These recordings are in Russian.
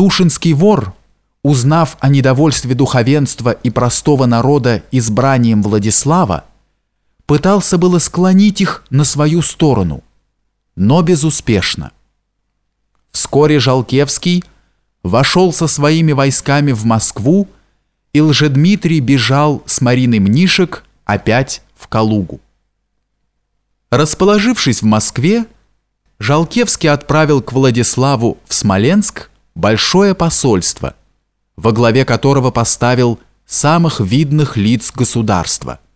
Тушинский вор, узнав о недовольстве духовенства и простого народа избранием Владислава, пытался было склонить их на свою сторону, но безуспешно. Вскоре Жалкевский вошел со своими войсками в Москву, и Лжедмитрий бежал с Мариной Мнишек опять в Калугу. Расположившись в Москве, Жалкевский отправил к Владиславу в Смоленск большое посольство, во главе которого поставил самых видных лиц государства –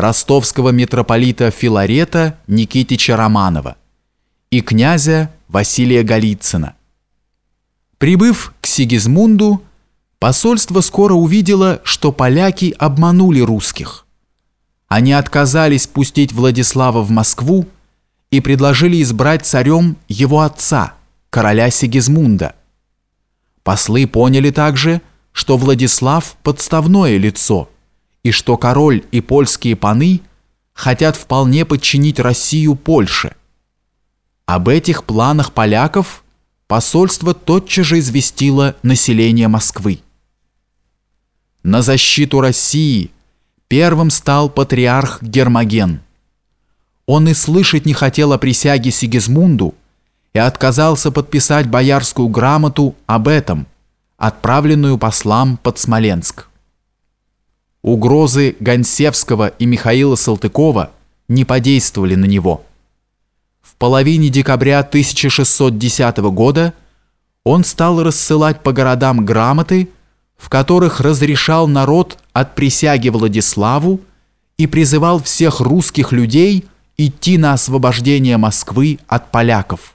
ростовского митрополита Филарета Никитича Романова и князя Василия Голицына. Прибыв к Сигизмунду, посольство скоро увидело, что поляки обманули русских. Они отказались пустить Владислава в Москву и предложили избрать царем его отца, короля Сигизмунда. Послы поняли также, что Владислав – подставное лицо, и что король и польские паны хотят вполне подчинить Россию Польше. Об этих планах поляков посольство тотчас же известило население Москвы. На защиту России первым стал патриарх Гермоген. Он и слышать не хотел о присяге Сигизмунду и отказался подписать боярскую грамоту об этом, отправленную послам под Смоленск. Угрозы Гонсевского и Михаила Салтыкова не подействовали на него – в половине декабря 1610 года он стал рассылать по городам грамоты, в которых разрешал народ от присяги Владиславу и призывал всех русских людей идти на освобождение Москвы от поляков.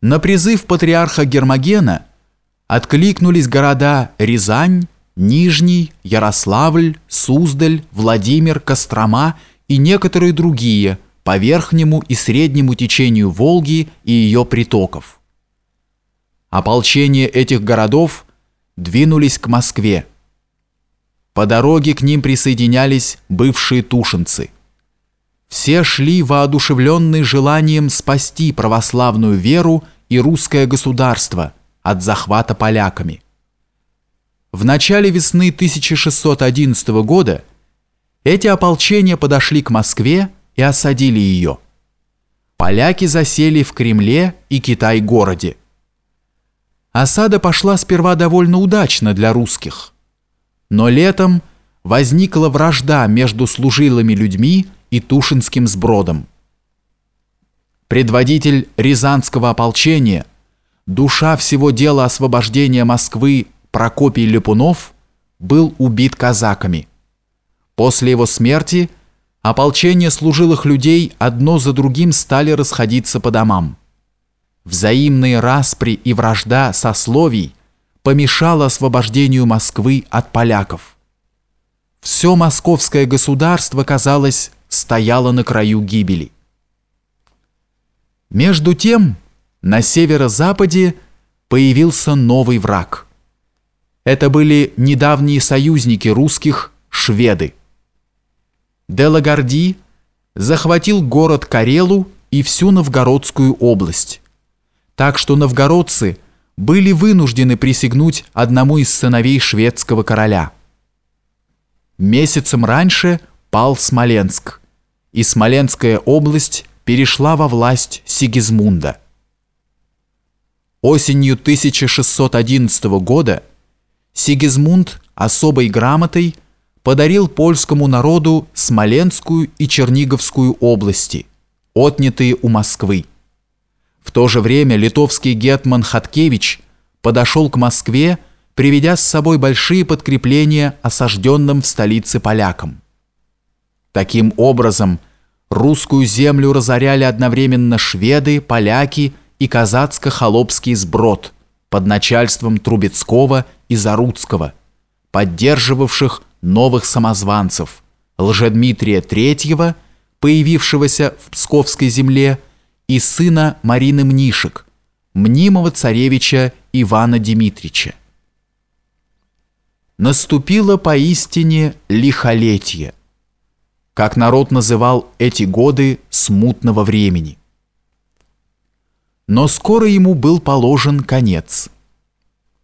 На призыв патриарха Гермогена откликнулись города Рязань, Нижний, Ярославль, Суздаль, Владимир, Кострома и некоторые другие – по верхнему и среднему течению Волги и ее притоков. Ополчение этих городов двинулись к Москве. По дороге к ним присоединялись бывшие тушинцы. Все шли воодушевленные желанием спасти православную веру и русское государство от захвата поляками. В начале весны 1611 года эти ополчения подошли к Москве и осадили ее. Поляки засели в Кремле и Китай-городе. Осада пошла сперва довольно удачно для русских. Но летом возникла вражда между служилыми людьми и Тушинским сбродом. Предводитель Рязанского ополчения, душа всего дела освобождения Москвы Прокопий Лепунов, был убит казаками. После его смерти – Ополчение служилых людей одно за другим стали расходиться по домам. Взаимные распри и вражда сословий помешало освобождению Москвы от поляков. Все московское государство, казалось, стояло на краю гибели. Между тем, на северо-западе появился новый враг. Это были недавние союзники русских – шведы. Делагарди захватил город Карелу и всю Новгородскую область. Так что новгородцы были вынуждены присягнуть одному из сыновей шведского короля. Месяцем раньше пал Смоленск, и Смоленская область перешла во власть Сигизмунда. Осенью 1611 года Сигизмунд особой грамотой – подарил польскому народу Смоленскую и Черниговскую области, отнятые у Москвы. В то же время литовский гетман Хаткевич подошел к Москве, приведя с собой большие подкрепления осажденным в столице полякам. Таким образом, русскую землю разоряли одновременно шведы, поляки и казацко-холопский сброд под начальством Трубецкого и Заруцкого, поддерживавших новых самозванцев Лжедмитрия III, появившегося в Псковской земле, и сына Марины Мнишек, мнимого царевича Ивана Дмитрича. Наступило поистине лихолетие, как народ называл эти годы смутного времени. Но скоро ему был положен конец –